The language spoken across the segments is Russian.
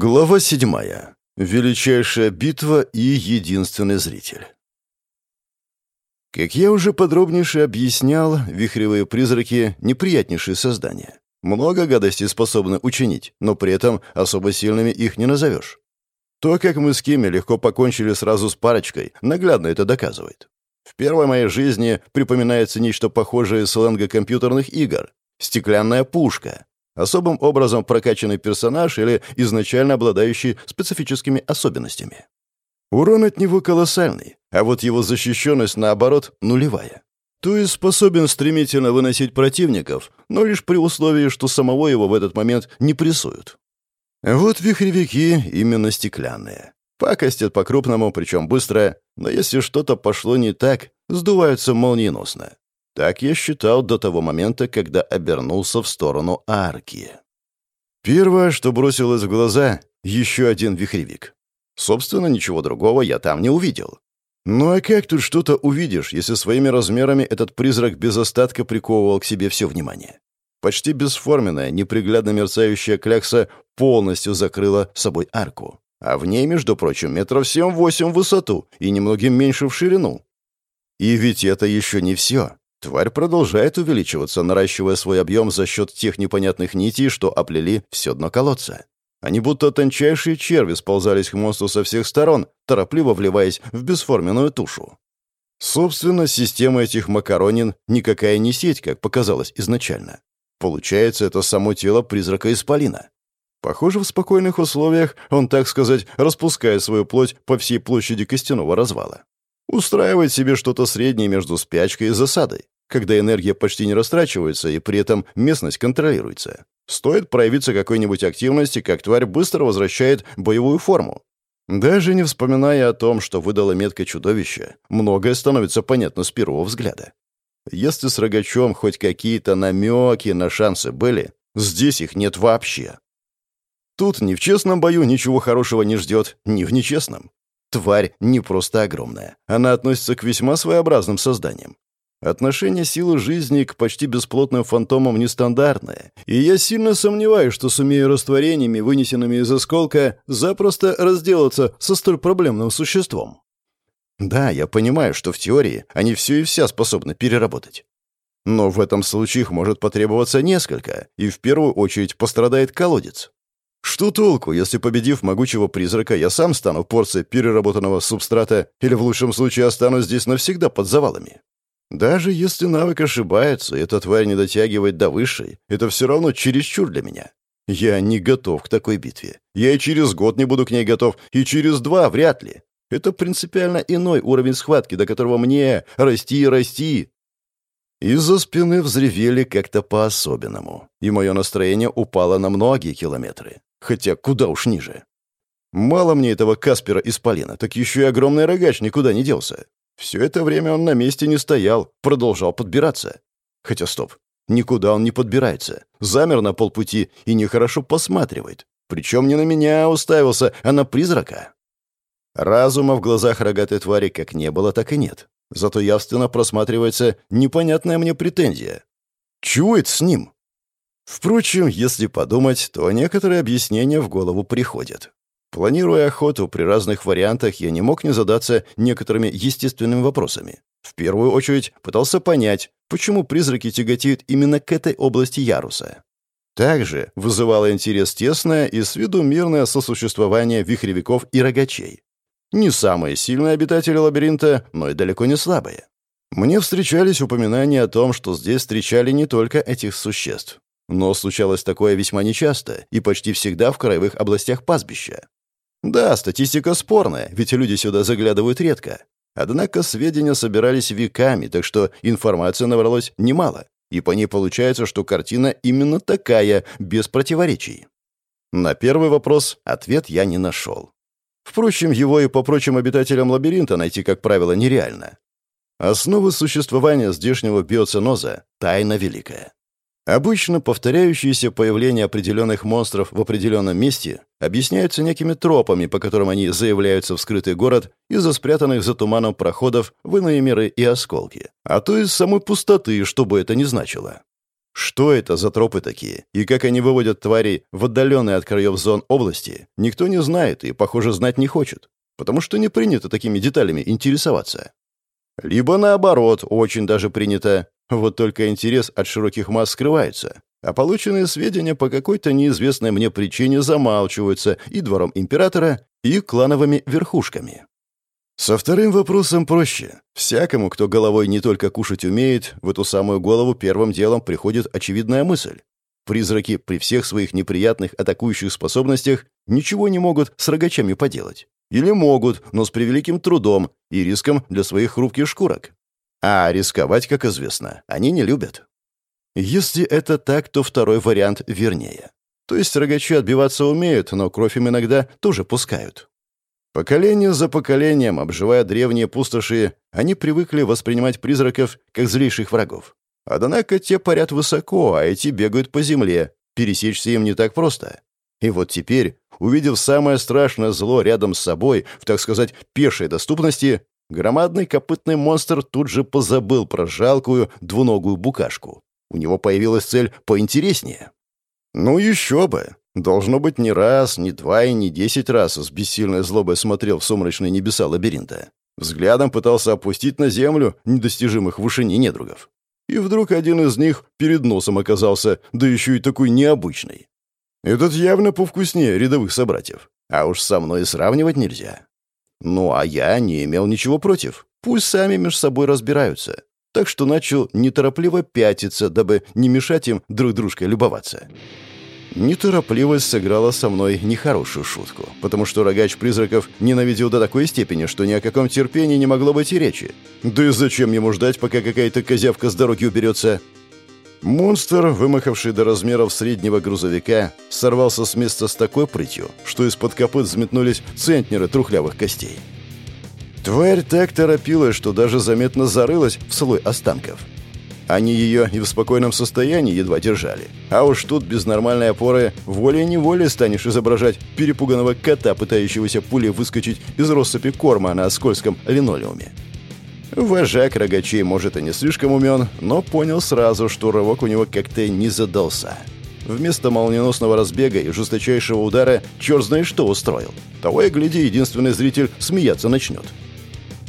Глава седьмая. Величайшая битва и единственный зритель. Как я уже подробнейше объяснял, вихревые призраки — неприятнейшие создания. Много гадостей способны учинить, но при этом особо сильными их не назовешь. То, как мы с Кими легко покончили сразу с парочкой, наглядно это доказывает. В первой моей жизни припоминается нечто похожее сленга компьютерных игр — стеклянная пушка, особым образом прокачанный персонаж или изначально обладающий специфическими особенностями. Урон от него колоссальный, а вот его защищенность, наоборот, нулевая. То есть способен стремительно выносить противников, но лишь при условии, что самого его в этот момент не прессуют. Вот вихревики именно стеклянные. Пакостят по-крупному, причем быстро, но если что-то пошло не так, сдуваются молниеносно. Так я считал до того момента, когда обернулся в сторону арки. Первое, что бросилось в глаза — еще один вихревик. Собственно, ничего другого я там не увидел. Ну а как тут что-то увидишь, если своими размерами этот призрак без остатка приковывал к себе все внимание? Почти бесформенная, неприглядно мерцающая клякса полностью закрыла собой арку. А в ней, между прочим, метров семь-восемь в высоту и немногим меньше в ширину. И ведь это еще не все. Тварь продолжает увеличиваться, наращивая свой объем за счет тех непонятных нитей, что оплели все дно колодца. Они будто тончайшие черви сползались к монстру со всех сторон, торопливо вливаясь в бесформенную тушу. Собственно, система этих макаронин никакая не сеть, как показалось изначально. Получается, это само тело призрака Исполина. Похоже, в спокойных условиях он, так сказать, распускает свою плоть по всей площади костяного развала. Устраивает себе что-то среднее между спячкой и засадой, когда энергия почти не растрачивается и при этом местность контролируется. Стоит проявиться какой-нибудь активности, как тварь быстро возвращает боевую форму. Даже не вспоминая о том, что выдало метка чудовища, многое становится понятно с первого взгляда. Если с рогачом хоть какие-то намеки на шансы были, здесь их нет вообще. Тут ни в честном бою ничего хорошего не ждет, ни в нечестном. Тварь не просто огромная. Она относится к весьма своеобразным созданиям. Отношение силы жизни к почти бесплотным фантомам нестандартное, и я сильно сомневаюсь, что сумею растворениями, вынесенными из осколка, запросто разделаться со столь проблемным существом. Да, я понимаю, что в теории они все и вся способны переработать. Но в этом случае их может потребоваться несколько, и в первую очередь пострадает колодец. Что толку, если, победив могучего призрака, я сам стану порцией переработанного субстрата или в лучшем случае останусь здесь навсегда под завалами? Даже если навык ошибается, и эта тварь не дотягивает до высшей, это все равно чересчур для меня. Я не готов к такой битве. Я и через год не буду к ней готов, и через два вряд ли. Это принципиально иной уровень схватки, до которого мне расти и расти. Из-за спины взревели как-то по-особенному, и мое настроение упало на многие километры. Хотя куда уж ниже. Мало мне этого Каспера из Полина, так еще и огромный рогач никуда не делся. Все это время он на месте не стоял, продолжал подбираться. Хотя стоп, никуда он не подбирается. Замер на полпути и нехорошо посматривает. Причем не на меня уставился, а на призрака. Разума в глазах рогатой твари как не было, так и нет. Зато явственно просматривается непонятная мне претензия. Это с ним? Впрочем, если подумать, то некоторые объяснения в голову приходят. Планируя охоту при разных вариантах, я не мог не задаться некоторыми естественными вопросами. В первую очередь пытался понять, почему призраки тяготеют именно к этой области яруса. Также вызывало интерес тесное и с виду мирное сосуществование вихревиков и рогачей. Не самые сильные обитатели лабиринта, но и далеко не слабые. Мне встречались упоминания о том, что здесь встречали не только этих существ. Но случалось такое весьма нечасто и почти всегда в краевых областях пастбища. Да, статистика спорная, ведь люди сюда заглядывают редко. Однако сведения собирались веками, так что информации набралось немало, и по ней получается, что картина именно такая, без противоречий. На первый вопрос ответ я не нашел. Впрочем, его и по прочим обитателям лабиринта найти, как правило, нереально. Основы существования здешнего биоценоза — тайна великая. Обычно повторяющиеся появления определенных монстров в определенном месте объясняются некими тропами, по которым они заявляются в скрытый город из-за спрятанных за туманом проходов в иные миры и осколки, а то из самой пустоты, что бы это ни значило. Что это за тропы такие, и как они выводят тварей в отдаленные от краев зон области, никто не знает и, похоже, знать не хочет, потому что не принято такими деталями интересоваться. Либо наоборот, очень даже принято, вот только интерес от широких масс скрывается, а полученные сведения по какой-то неизвестной мне причине замалчиваются и двором императора, и клановыми верхушками. Со вторым вопросом проще. Всякому, кто головой не только кушать умеет, в эту самую голову первым делом приходит очевидная мысль. Призраки при всех своих неприятных атакующих способностях ничего не могут с рогачами поделать. Или могут, но с превеликим трудом и риском для своих хрупких шкурок. А рисковать, как известно, они не любят. Если это так, то второй вариант вернее. То есть рогачи отбиваться умеют, но кровь им иногда тоже пускают. Поколение за поколением, обживая древние пустоши, они привыкли воспринимать призраков как злейших врагов. Однако те парят высоко, а эти бегают по земле. Пересечься им не так просто. И вот теперь, увидев самое страшное зло рядом с собой, в, так сказать, пешей доступности, громадный копытный монстр тут же позабыл про жалкую двуногую букашку. У него появилась цель поинтереснее. Ну еще бы! Должно быть, не раз, не два и не десять раз с бессильной злобой смотрел в сумрачные небеса лабиринта. Взглядом пытался опустить на землю недостижимых в вышине недругов. И вдруг один из них перед носом оказался, да еще и такой необычный. Этот явно повкуснее рядовых собратьев. А уж со мной сравнивать нельзя. Ну, а я не имел ничего против. Пусть сами между собой разбираются. Так что начал неторопливо пятиться, дабы не мешать им друг дружкой любоваться. Неторопливость сыграла со мной нехорошую шутку, потому что рогач призраков ненавидел до такой степени, что ни о каком терпении не могло быть и речи. Да и зачем ему ждать, пока какая-то козявка с дороги уберется? Монстр, вымахавший до размеров среднего грузовика, сорвался с места с такой прытью, что из-под копыт взметнулись центнеры трухлявых костей. Тварь так торопилась, что даже заметно зарылась в слой останков – они ее и в спокойном состоянии едва держали. А уж тут без нормальной опоры волей-неволей станешь изображать перепуганного кота, пытающегося пулей выскочить из россыпи корма на скользком линолеуме. Вожак рогачей, может, и не слишком умен, но понял сразу, что рывок у него как-то не задался. Вместо молниеносного разбега и жесточайшего удара черт знает что устроил. Того и гляди, единственный зритель смеяться начнет.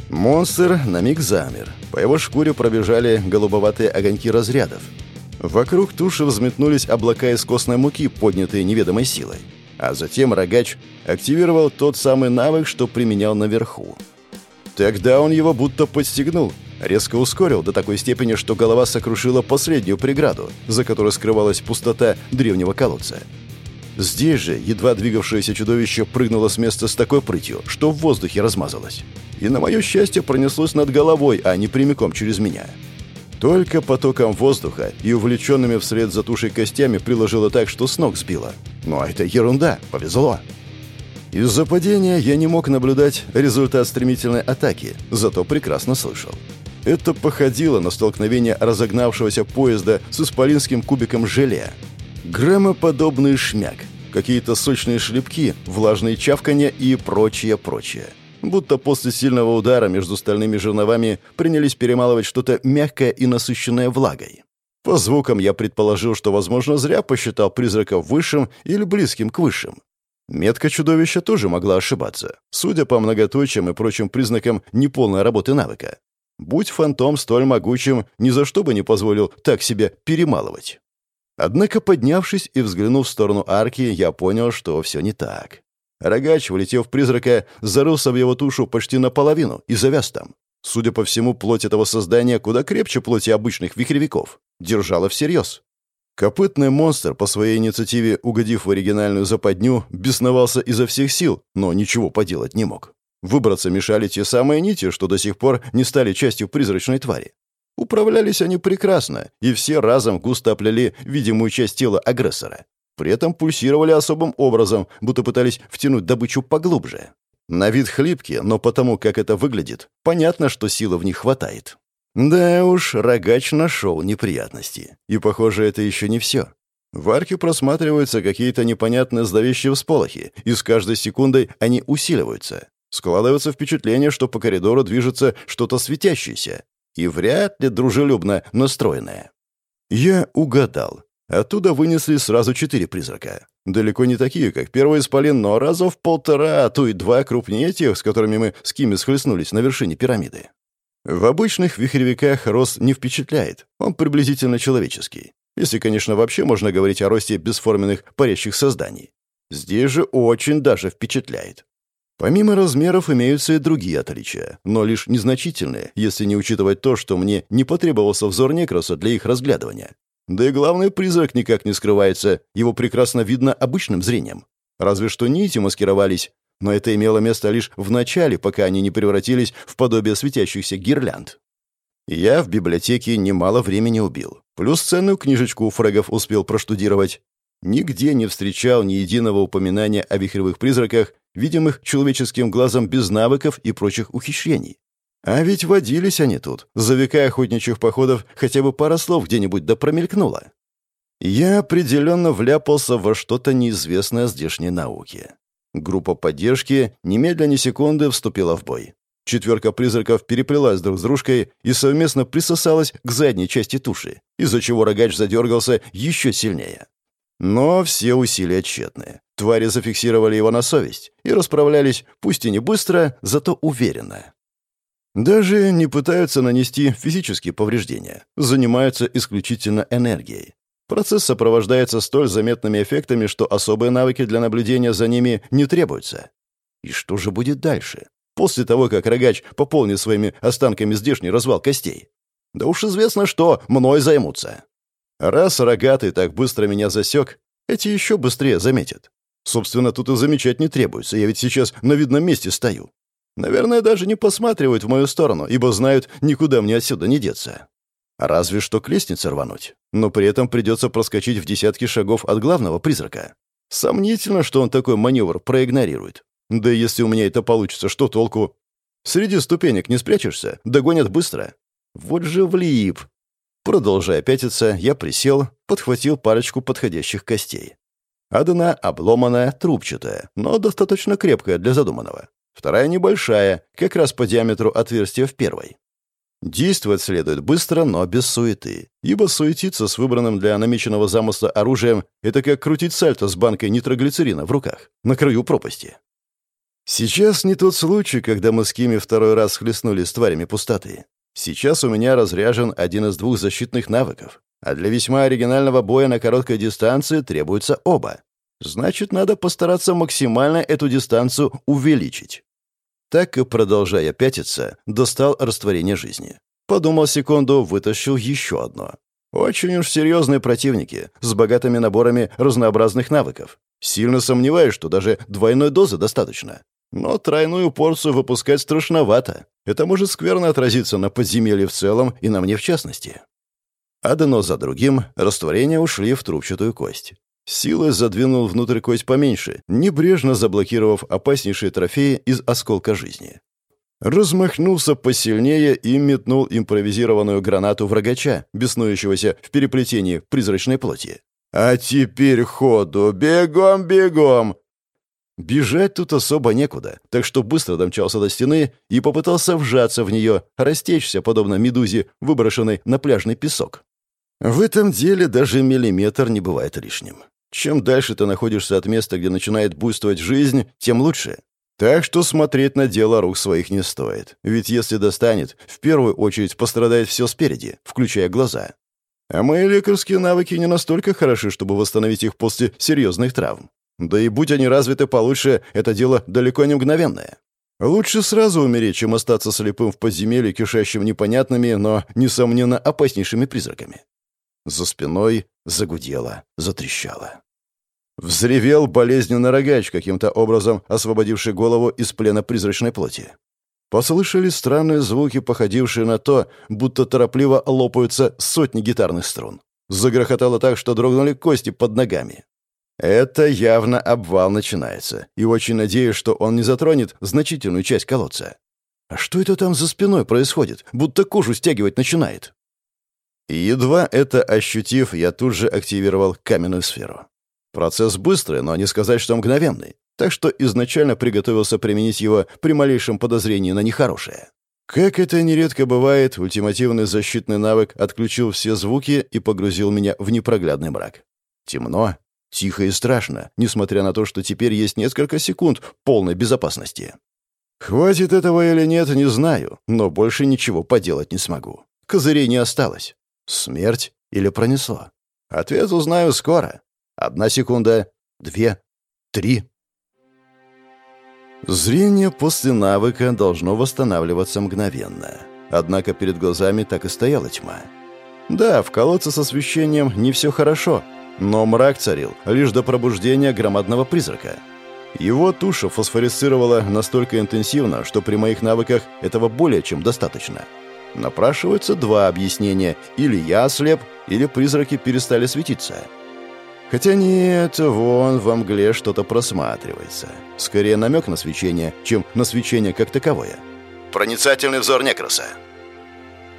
Монстр на миг замер. По его шкуре пробежали голубоватые огоньки разрядов. Вокруг туши взметнулись облака из костной муки, поднятые неведомой силой. А затем рогач активировал тот самый навык, что применял наверху. Тогда он его будто подстегнул, резко ускорил до такой степени, что голова сокрушила последнюю преграду, за которой скрывалась пустота древнего колодца. Здесь же едва двигавшееся чудовище прыгнуло с места с такой прытью, что в воздухе размазалось и, на мое счастье, пронеслось над головой, а не прямиком через меня. Только потоком воздуха и увлеченными вслед за тушей костями приложило так, что с ног сбило. Но это ерунда, повезло. Из-за падения я не мог наблюдать результат стремительной атаки, зато прекрасно слышал. Это походило на столкновение разогнавшегося поезда с исполинским кубиком желе. Громоподобный шмяк, какие-то сочные шлепки, влажные чавканья и прочее-прочее будто после сильного удара между стальными жерновами принялись перемалывать что-то мягкое и насыщенное влагой. По звукам я предположил, что, возможно, зря посчитал призрака высшим или близким к высшим. Метка чудовища тоже могла ошибаться, судя по многоточиям и прочим признакам неполной работы навыка. Будь фантом столь могучим, ни за что бы не позволил так себя перемалывать. Однако, поднявшись и взглянув в сторону арки, я понял, что все не так. Рогач, влетев в призрака, зарылся в его тушу почти наполовину и завяз там. Судя по всему, плоть этого создания куда крепче плоти обычных вихревиков. Держала всерьез. Копытный монстр, по своей инициативе угодив в оригинальную западню, бесновался изо всех сил, но ничего поделать не мог. Выбраться мешали те самые нити, что до сих пор не стали частью призрачной твари. Управлялись они прекрасно, и все разом густо оплели видимую часть тела агрессора. При этом пульсировали особым образом, будто пытались втянуть добычу поглубже. На вид хлипкие, но потому, как это выглядит, понятно, что силы в них хватает. Да уж, рогач нашел неприятности. И, похоже, это еще не все. В арке просматриваются какие-то непонятные зловещие всполохи, и с каждой секундой они усиливаются. Складывается впечатление, что по коридору движется что-то светящееся и вряд ли дружелюбно настроенное. Я угадал. Оттуда вынесли сразу четыре призрака. Далеко не такие, как первый исполин, но раза в полтора, а то и два крупнее тех, с которыми мы с Кими схлестнулись на вершине пирамиды. В обычных вихревиках рост не впечатляет, он приблизительно человеческий. Если, конечно, вообще можно говорить о росте бесформенных парящих созданий. Здесь же очень даже впечатляет. Помимо размеров имеются и другие отличия, но лишь незначительные, если не учитывать то, что мне не потребовался взор Некроса для их разглядывания. Да и главный призрак никак не скрывается, его прекрасно видно обычным зрением. Разве что нити маскировались, но это имело место лишь в начале, пока они не превратились в подобие светящихся гирлянд. Я в библиотеке немало времени убил. Плюс ценную книжечку у фрегов успел проштудировать. Нигде не встречал ни единого упоминания о вихревых призраках, видимых человеческим глазом без навыков и прочих ухищрений. А ведь водились они тут. За века охотничьих походов хотя бы пара слов где-нибудь да промелькнуло. Я определенно вляпался во что-то неизвестное здешней науке. Группа поддержки немедленно секунды вступила в бой. Четверка призраков переплелась друг с дружкой и совместно присосалась к задней части туши, из-за чего рогач задергался еще сильнее. Но все усилия тщетны. Твари зафиксировали его на совесть и расправлялись, пусть и не быстро, зато уверенно. Даже не пытаются нанести физические повреждения, занимаются исключительно энергией. Процесс сопровождается столь заметными эффектами, что особые навыки для наблюдения за ними не требуются. И что же будет дальше? После того, как рогач пополнит своими останками здешний развал костей? Да уж известно, что мной займутся. Раз рогатый так быстро меня засек, эти еще быстрее заметят. Собственно, тут и замечать не требуется, я ведь сейчас на видном месте стою. Наверное, даже не посматривают в мою сторону, ибо знают, никуда мне отсюда не деться. Разве что к лестнице рвануть. Но при этом придется проскочить в десятки шагов от главного призрака. Сомнительно, что он такой маневр проигнорирует. Да если у меня это получится, что толку? Среди ступенек не спрячешься, догонят быстро. Вот же влип. Продолжая пятиться, я присел, подхватил парочку подходящих костей. Одна обломанная, трубчатая, но достаточно крепкая для задуманного. Вторая небольшая, как раз по диаметру отверстия в первой. Действовать следует быстро, но без суеты, ибо суетиться с выбранным для намеченного замысла оружием — это как крутить сальто с банкой нитроглицерина в руках, на краю пропасти. Сейчас не тот случай, когда мы с Кими второй раз хлестнули с тварями пустоты. Сейчас у меня разряжен один из двух защитных навыков, а для весьма оригинального боя на короткой дистанции требуются оба. Значит, надо постараться максимально эту дистанцию увеличить. Так и продолжая пятиться, достал растворение жизни. Подумал секунду, вытащил еще одно. Очень уж серьезные противники, с богатыми наборами разнообразных навыков. Сильно сомневаюсь, что даже двойной дозы достаточно. Но тройную порцию выпускать страшновато. Это может скверно отразиться на подземелье в целом и на мне в частности. Одно за другим растворения ушли в трубчатую кость. Силой задвинул внутрь кость поменьше, небрежно заблокировав опаснейшие трофеи из осколка жизни. Размахнулся посильнее и метнул импровизированную гранату врагача, беснующегося в переплетении призрачной плоти. «А теперь ходу! Бегом, бегом!» Бежать тут особо некуда, так что быстро домчался до стены и попытался вжаться в нее, растечься, подобно медузе, выброшенной на пляжный песок. В этом деле даже миллиметр не бывает лишним. Чем дальше ты находишься от места, где начинает буйствовать жизнь, тем лучше. Так что смотреть на дело рук своих не стоит. Ведь если достанет, в первую очередь пострадает все спереди, включая глаза. А мои лекарские навыки не настолько хороши, чтобы восстановить их после серьезных травм. Да и будь они развиты получше, это дело далеко не мгновенное. Лучше сразу умереть, чем остаться слепым в подземелье, кишащим непонятными, но, несомненно, опаснейшими призраками. За спиной загудело, затрещало. Взревел болезненно рогач, каким-то образом освободивший голову из плена призрачной плоти. Послышались странные звуки, походившие на то, будто торопливо лопаются сотни гитарных струн. Загрохотало так, что дрогнули кости под ногами. Это явно обвал начинается, и очень надеюсь, что он не затронет значительную часть колодца. А что это там за спиной происходит? Будто кожу стягивать начинает. Едва это ощутив, я тут же активировал каменную сферу. Процесс быстрый, но не сказать, что мгновенный, так что изначально приготовился применить его при малейшем подозрении на нехорошее. Как это нередко бывает, ультимативный защитный навык отключил все звуки и погрузил меня в непроглядный мрак. Темно, тихо и страшно, несмотря на то, что теперь есть несколько секунд полной безопасности. Хватит этого или нет, не знаю, но больше ничего поделать не смогу. Козырей не осталось. Смерть или пронесло? Ответ узнаю скоро. Одна секунда, две, три. Зрение после навыка должно восстанавливаться мгновенно. Однако перед глазами так и стояла тьма. Да, в колодце с освещением не все хорошо, но мрак царил лишь до пробуждения громадного призрака. Его туша фосфорисцировала настолько интенсивно, что при моих навыках этого более чем достаточно. Напрашиваются два объяснения. Или я ослеп, или призраки перестали светиться. Хотя нет, вон во мгле что-то просматривается. Скорее намек на свечение, чем на свечение как таковое. Проницательный взор Некроса.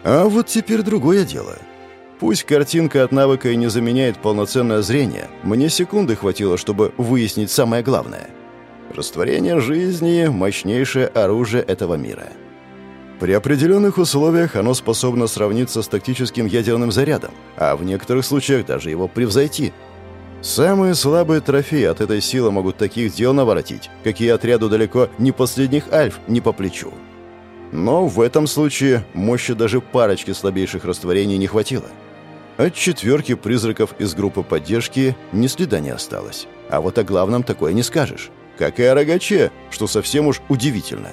А вот теперь другое дело. Пусть картинка от навыка и не заменяет полноценное зрение, мне секунды хватило, чтобы выяснить самое главное. Растворение жизни – мощнейшее оружие этого мира. При определенных условиях оно способно сравниться с тактическим ядерным зарядом, а в некоторых случаях даже его превзойти – Самые слабые трофеи от этой силы могут таких дел наворотить, какие отряду далеко не последних альф не по плечу. Но в этом случае мощи даже парочки слабейших растворений не хватило. От четверки призраков из группы поддержки ни следа не осталось. А вот о главном такое не скажешь. Как и о рогаче, что совсем уж удивительно.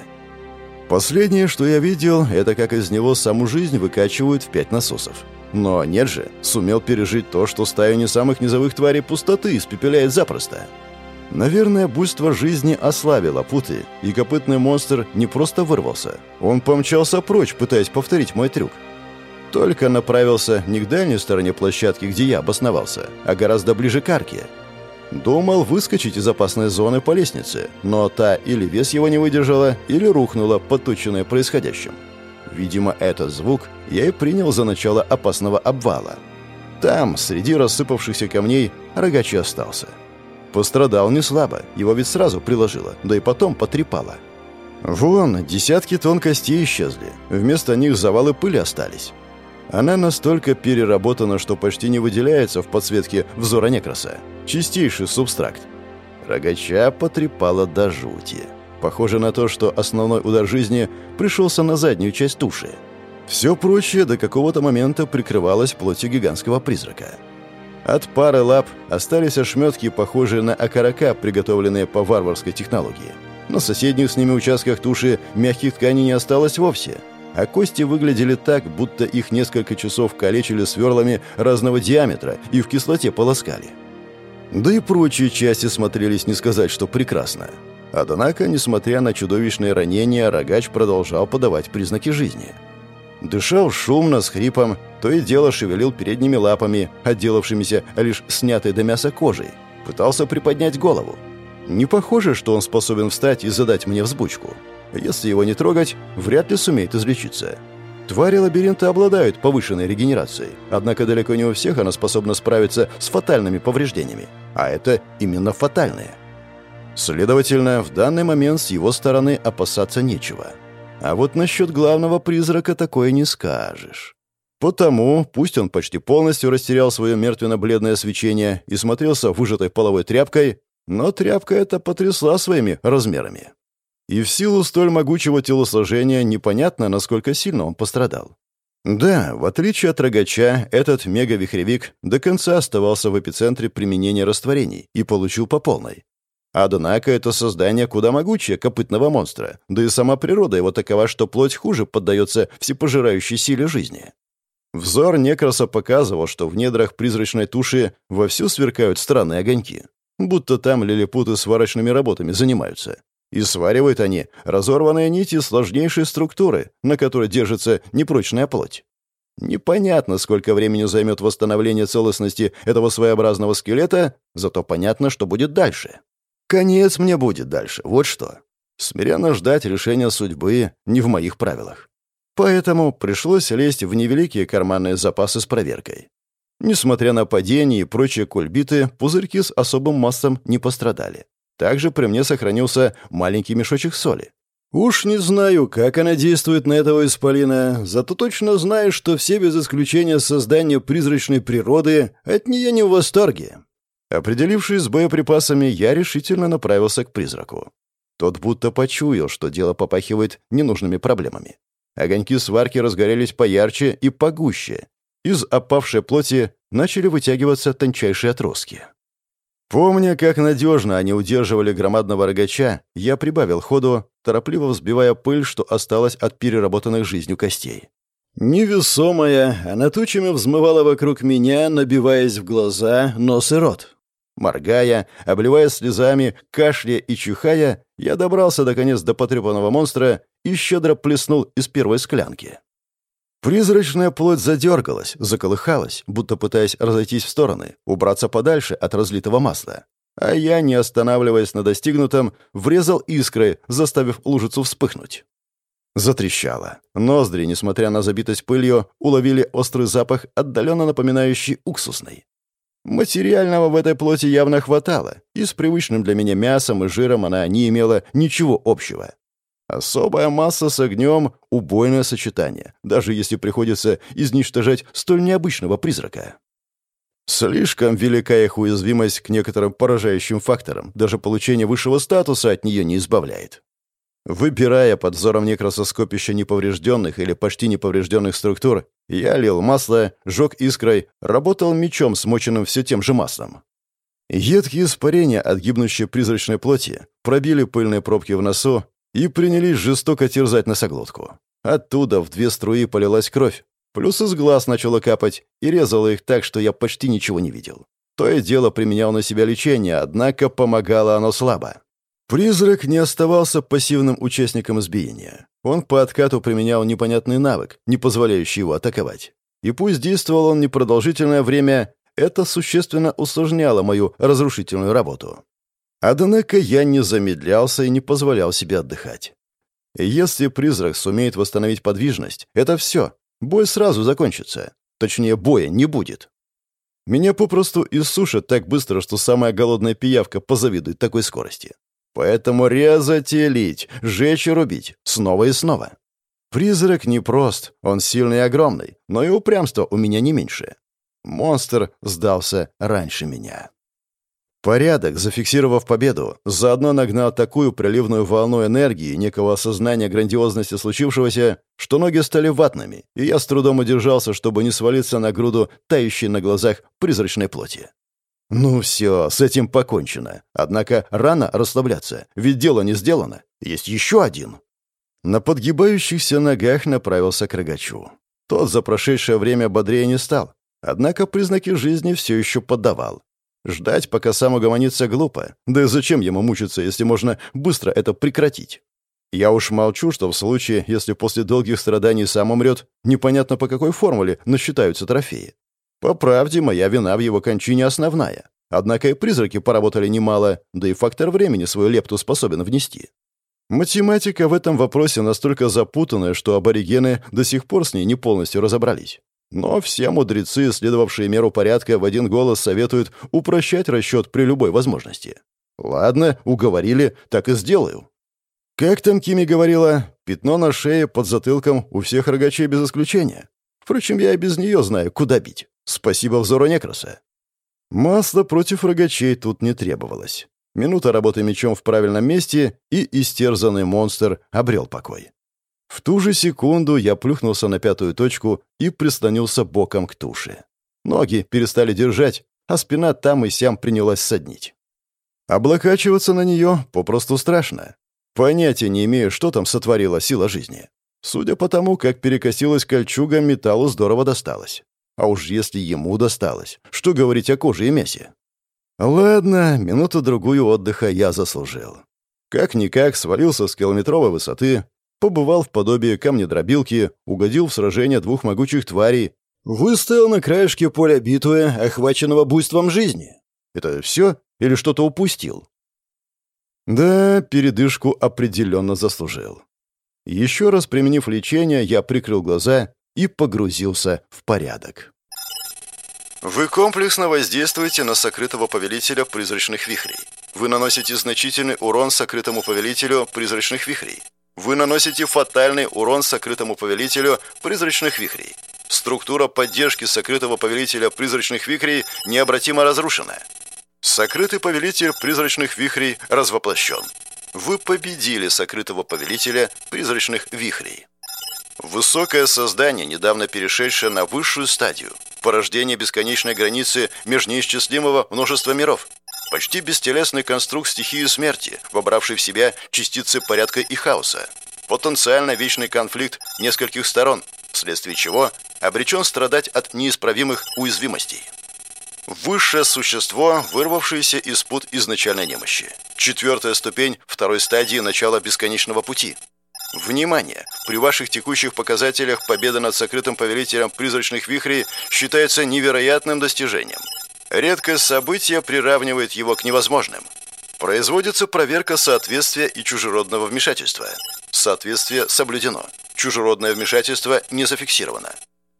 Последнее, что я видел, это как из него саму жизнь выкачивают в пять насосов. Но нет же, сумел пережить то, что стаю не самых низовых тварей пустоты испепеляет запросто. Наверное, буйство жизни ослабило путы, и копытный монстр не просто вырвался. Он помчался прочь, пытаясь повторить мой трюк. Только направился не к дальней стороне площадки, где я обосновался, а гораздо ближе к арке. Думал выскочить из опасной зоны по лестнице, но та или вес его не выдержала, или рухнула, подточенная происходящим. Видимо, этот звук я и принял за начало опасного обвала. Там, среди рассыпавшихся камней, рогач остался. Пострадал не слабо, его ведь сразу приложило, да и потом потрепало. Вон, десятки тонн костей исчезли, вместо них завалы пыли остались. Она настолько переработана, что почти не выделяется в подсветке взора некраса. Чистейший субстракт. Рогача потрепало до жути. Похоже на то, что основной удар жизни пришелся на заднюю часть туши. Все прочее до какого-то момента прикрывалось плотью гигантского призрака. От пары лап остались ошметки, похожие на окорока, приготовленные по варварской технологии. На соседних с ними участках туши мягких тканей не осталось вовсе, а кости выглядели так, будто их несколько часов калечили сверлами разного диаметра и в кислоте полоскали. Да и прочие части смотрелись не сказать, что прекрасно. Однако, несмотря на чудовищные ранения, рогач продолжал подавать признаки жизни. Дышал шумно, с хрипом, то и дело шевелил передними лапами, отделавшимися лишь снятой до мяса кожей. Пытался приподнять голову. Не похоже, что он способен встать и задать мне взбучку. Если его не трогать, вряд ли сумеет излечиться. Твари лабиринта обладают повышенной регенерацией, однако далеко не у всех она способна справиться с фатальными повреждениями. А это именно фатальные. Следовательно, в данный момент с его стороны опасаться нечего. А вот насчет главного призрака такое не скажешь. Потому, пусть он почти полностью растерял свое мертвенно-бледное свечение и смотрелся выжатой половой тряпкой, но тряпка эта потрясла своими размерами. И в силу столь могучего телосложения непонятно, насколько сильно он пострадал. Да, в отличие от рогача, этот мегавихревик до конца оставался в эпицентре применения растворений и получил по полной. Однако это создание куда могучее копытного монстра, да и сама природа его такова, что плоть хуже поддается всепожирающей силе жизни. Взор Некроса показывал, что в недрах призрачной туши вовсю сверкают странные огоньки, будто там лилипуты сварочными работами занимаются. И сваривают они разорванные нити сложнейшей структуры, на которой держится непрочная плоть. Непонятно, сколько времени займет восстановление целостности этого своеобразного скелета, зато понятно, что будет дальше. Конец мне будет дальше, вот что. Смиренно ждать решения судьбы не в моих правилах. Поэтому пришлось лезть в невеликие карманные запасы с проверкой. Несмотря на падение и прочие кульбиты, пузырьки с особым массом не пострадали. Также при мне сохранился маленький мешочек соли. Уж не знаю, как она действует на этого исполина, зато точно знаю, что все без исключения создания призрачной природы от нее не в восторге. Определившись с боеприпасами, я решительно направился к призраку. Тот будто почуял, что дело попахивает ненужными проблемами. Огоньки сварки разгорелись поярче и погуще. Из опавшей плоти начали вытягиваться тончайшие отростки. Помня, как надежно они удерживали громадного рогача, я прибавил ходу, торопливо взбивая пыль, что осталось от переработанных жизнью костей. Невесомая, она тучами взмывала вокруг меня, набиваясь в глаза, нос и рот. Моргая, обливая слезами, кашляя и чихая, я добрался, наконец, до потрепанного монстра и щедро плеснул из первой склянки. Призрачная плоть задергалась, заколыхалась, будто пытаясь разойтись в стороны, убраться подальше от разлитого масла. А я, не останавливаясь на достигнутом, врезал искры, заставив лужицу вспыхнуть. Затрещало. Ноздри, несмотря на забитость пылью, уловили острый запах, отдаленно напоминающий уксусный. Материального в этой плоти явно хватало, и с привычным для меня мясом и жиром она не имела ничего общего. Особая масса с огнем — убойное сочетание, даже если приходится изничтожать столь необычного призрака. Слишком велика их уязвимость к некоторым поражающим факторам, даже получение высшего статуса от нее не избавляет. Выбирая под взором некрососкопища неповрежденных или почти неповрежденных структур, я лил масло, жег искрой, работал мечом, смоченным все тем же маслом. Едкие испарения от гибнущей призрачной плоти пробили пыльные пробки в носу и принялись жестоко терзать носоглотку. Оттуда в две струи полилась кровь, плюс из глаз начало капать и резало их так, что я почти ничего не видел. То и дело применял на себя лечение, однако помогало оно слабо. Призрак не оставался пассивным участником избиения. Он по откату применял непонятный навык, не позволяющий его атаковать. И пусть действовал он непродолжительное время, это существенно усложняло мою разрушительную работу. Однако я не замедлялся и не позволял себе отдыхать. Если призрак сумеет восстановить подвижность, это все. Бой сразу закончится. Точнее, боя не будет. Меня попросту иссушат так быстро, что самая голодная пиявка позавидует такой скорости. Поэтому резать и лить, жечь и рубить, снова и снова. Призрак непрост, он сильный и огромный, но и упрямство у меня не меньше. Монстр сдался раньше меня. Порядок, зафиксировав победу, заодно нагнал такую приливную волну энергии, некого осознания грандиозности случившегося, что ноги стали ватными, и я с трудом удержался, чтобы не свалиться на груду тающей на глазах призрачной плоти. Ну все, с этим покончено. Однако рано расслабляться, ведь дело не сделано. Есть еще один. На подгибающихся ногах направился к рогачу. Тот за прошедшее время бодрее не стал, однако признаки жизни все еще поддавал. Ждать, пока сам угомонится, глупо. Да и зачем ему мучиться, если можно быстро это прекратить? Я уж молчу, что в случае, если после долгих страданий сам умрет, непонятно по какой формуле насчитаются трофеи. По правде, моя вина в его кончине основная. Однако и призраки поработали немало, да и фактор времени свою лепту способен внести. Математика в этом вопросе настолько запутанная, что аборигены до сих пор с ней не полностью разобрались. Но все мудрецы, следовавшие меру порядка, в один голос советуют упрощать расчет при любой возможности. Ладно, уговорили, так и сделаю. Как там Кими говорила, пятно на шее под затылком у всех рогачей без исключения. Впрочем, я и без нее знаю, куда бить. Спасибо взору Некроса. Масло против рогачей тут не требовалось. Минута работы мечом в правильном месте, и истерзанный монстр обрел покой. В ту же секунду я плюхнулся на пятую точку и прислонился боком к туше. Ноги перестали держать, а спина там и сям принялась соднить. Облокачиваться на нее попросту страшно. Понятия не имею, что там сотворила сила жизни. Судя по тому, как перекосилась кольчуга, металлу здорово досталось. А уж если ему досталось, что говорить о коже и мясе? Ладно, минуту-другую отдыха я заслужил. Как-никак свалился с километровой высоты, побывал в подобии камнедробилки, угодил в сражение двух могучих тварей, выстоял на краешке поля битвы, охваченного буйством жизни. Это все или что-то упустил? Да, передышку определенно заслужил. Еще раз применив лечение, я прикрыл глаза и погрузился в порядок. Вы комплексно воздействуете на сокрытого повелителя призрачных вихрей. Вы наносите значительный урон сокрытому повелителю призрачных вихрей. Вы наносите фатальный урон сокрытому повелителю призрачных вихрей. Структура поддержки сокрытого повелителя призрачных вихрей необратимо разрушена. Сокрытый повелитель призрачных вихрей развоплощен. Вы победили сокрытого повелителя призрачных вихрей. Высокое создание, недавно перешедшее на высшую стадию, порождение бесконечной границы межнеисчислимого множества миров, почти бестелесный конструкт стихии смерти, вобравший в себя частицы порядка и хаоса, потенциально вечный конфликт нескольких сторон, вследствие чего обречен страдать от неисправимых уязвимостей. Высшее существо, вырвавшееся из пут изначальной немощи. Четвертая ступень второй стадии начала бесконечного пути – Внимание! При ваших текущих показателях победа над сокрытым повелителем призрачных вихрей считается невероятным достижением. Редкое событие приравнивает его к невозможным. Производится проверка соответствия и чужеродного вмешательства. Соответствие соблюдено. Чужеродное вмешательство не зафиксировано.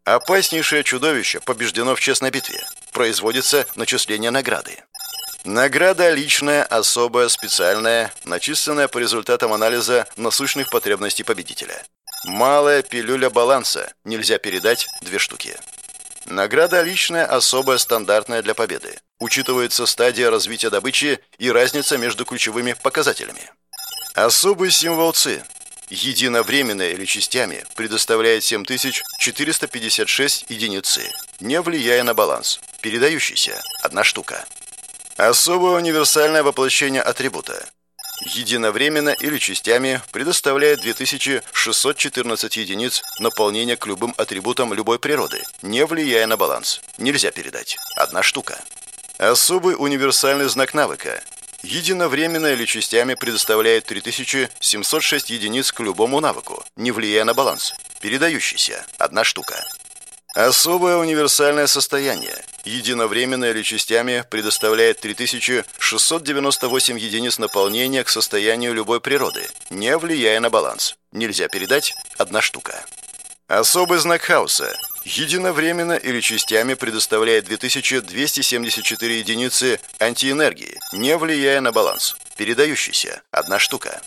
Опаснейшее чудовище побеждено в честной битве. Производится начисление награды. Награда личная, особая, специальная, начисленная по результатам анализа насущных потребностей победителя. Малая пилюля баланса, нельзя передать две штуки. Награда личная, особая, стандартная для победы. Учитывается стадия развития добычи и разница между ключевыми показателями. Особый символ ЦИ. Единовременно или частями предоставляет 7456 единиц ЦИ, не влияя на баланс. Передающийся – одна штука. Особое универсальное воплощение атрибута. Единовременно или частями предоставляет 2614 единиц наполнения к любым атрибутам любой природы, не влияя на баланс. Нельзя передать. Одна штука. Особый универсальный знак навыка. Единовременно или частями предоставляет 3706 единиц к любому навыку, не влияя на баланс. Передающийся. Одна штука. Особое универсальное состояние. Единовременно или частями предоставляет 3698 единиц наполнения к состоянию любой природы, не влияя на баланс. Нельзя передать одна штука. Особый знак хаоса. Единовременно или частями предоставляет 2274 единицы антиэнергии, не влияя на баланс. Передающийся одна штука.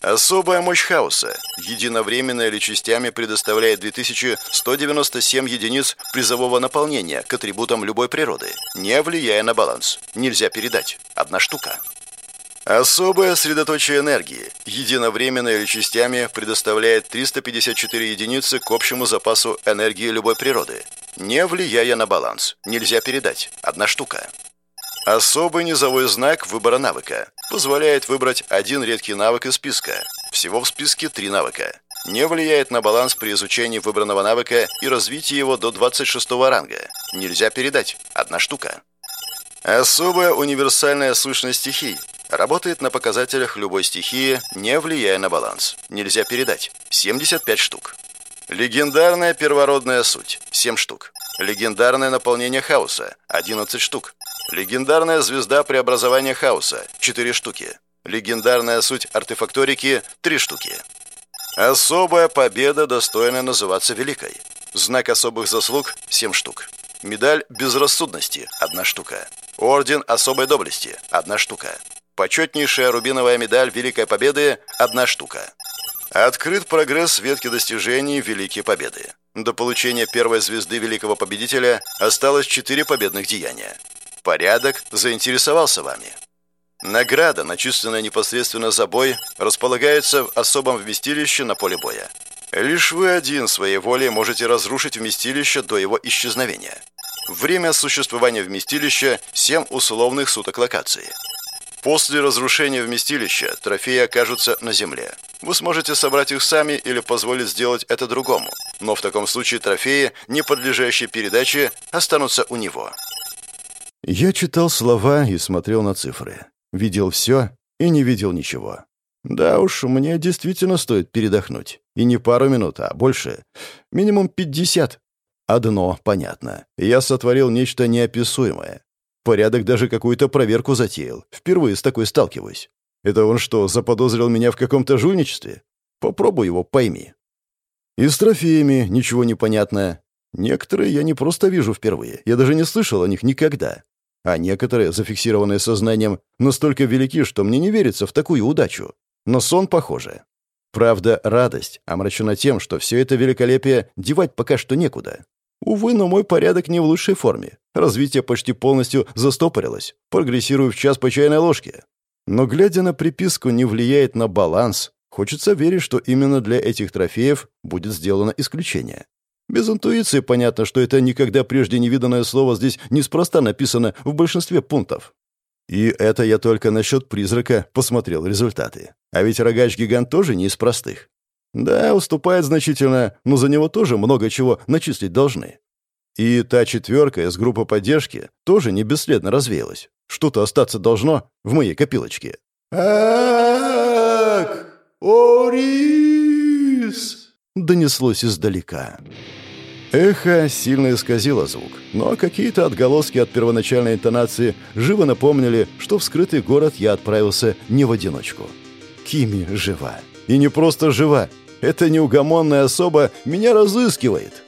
Особая мощь хаоса. Единовременно или частями предоставляет 2197 единиц призового наполнения к атрибутам любой природы, не влияя на баланс. Нельзя передать. Одна штука. Особое средоточие энергии. Единовременно или частями предоставляет 354 единицы к общему запасу энергии любой природы, не влияя на баланс. Нельзя передать. Одна штука. Особый низовой знак выбора навыка. Позволяет выбрать один редкий навык из списка. Всего в списке три навыка. Не влияет на баланс при изучении выбранного навыка и развитии его до 26 ранга. Нельзя передать. Одна штука. Особая универсальная сущность стихий. Работает на показателях любой стихии, не влияя на баланс. Нельзя передать. 75 штук. Легендарная первородная суть. 7 штук. Легендарное наполнение хаоса. 11 штук. Легендарная звезда преобразования хаоса – 4 штуки. Легендарная суть артефакторики – 3 штуки. Особая победа достойна называться великой. Знак особых заслуг – 7 штук. Медаль безрассудности – 1 штука. Орден особой доблести – 1 штука. Почетнейшая рубиновая медаль Великой Победы – 1 штука. Открыт прогресс ветки достижений Великие Победы. До получения первой звезды Великого Победителя осталось 4 победных деяния. Порядок заинтересовался вами. Награда, начисленная непосредственно за бой, располагается в особом вместилище на поле боя. Лишь вы один своей волей можете разрушить вместилище до его исчезновения. Время существования вместилища – 7 условных суток локации. После разрушения вместилища трофеи окажутся на земле. Вы сможете собрать их сами или позволить сделать это другому, но в таком случае трофеи, не подлежащие передаче, останутся у него. Я читал слова и смотрел на цифры. Видел все и не видел ничего. Да уж, мне действительно стоит передохнуть. И не пару минут, а больше. Минимум пятьдесят. Одно понятно. Я сотворил нечто неописуемое. Порядок даже какую-то проверку затеял. Впервые с такой сталкиваюсь. Это он что, заподозрил меня в каком-то жульничестве? Попробуй его пойми. И с трофеями ничего не понятно. Некоторые я не просто вижу впервые. Я даже не слышал о них никогда а некоторые, зафиксированные сознанием, настолько велики, что мне не верится в такую удачу. Но сон похоже. Правда, радость омрачена тем, что все это великолепие девать пока что некуда. Увы, но мой порядок не в лучшей форме. Развитие почти полностью застопорилось. Прогрессирую в час по чайной ложке. Но, глядя на приписку, не влияет на баланс. Хочется верить, что именно для этих трофеев будет сделано исключение. Без интуиции понятно, что это никогда прежде не виданное слово здесь неспроста написано в большинстве пунктов. И это я только насчет призрака посмотрел результаты. А ведь рогач-гигант тоже не из простых. Да, уступает значительно, но за него тоже много чего начислить должны. И та четверка из группы поддержки тоже не бесследно развеялась. Что-то остаться должно в моей копилочке. «Ак! Орис!» Донеслось издалека. Эхо сильно исказило звук, но какие-то отголоски от первоначальной интонации живо напомнили, что в скрытый город я отправился не в одиночку. Кими жива. И не просто жива. Эта неугомонная особа меня разыскивает.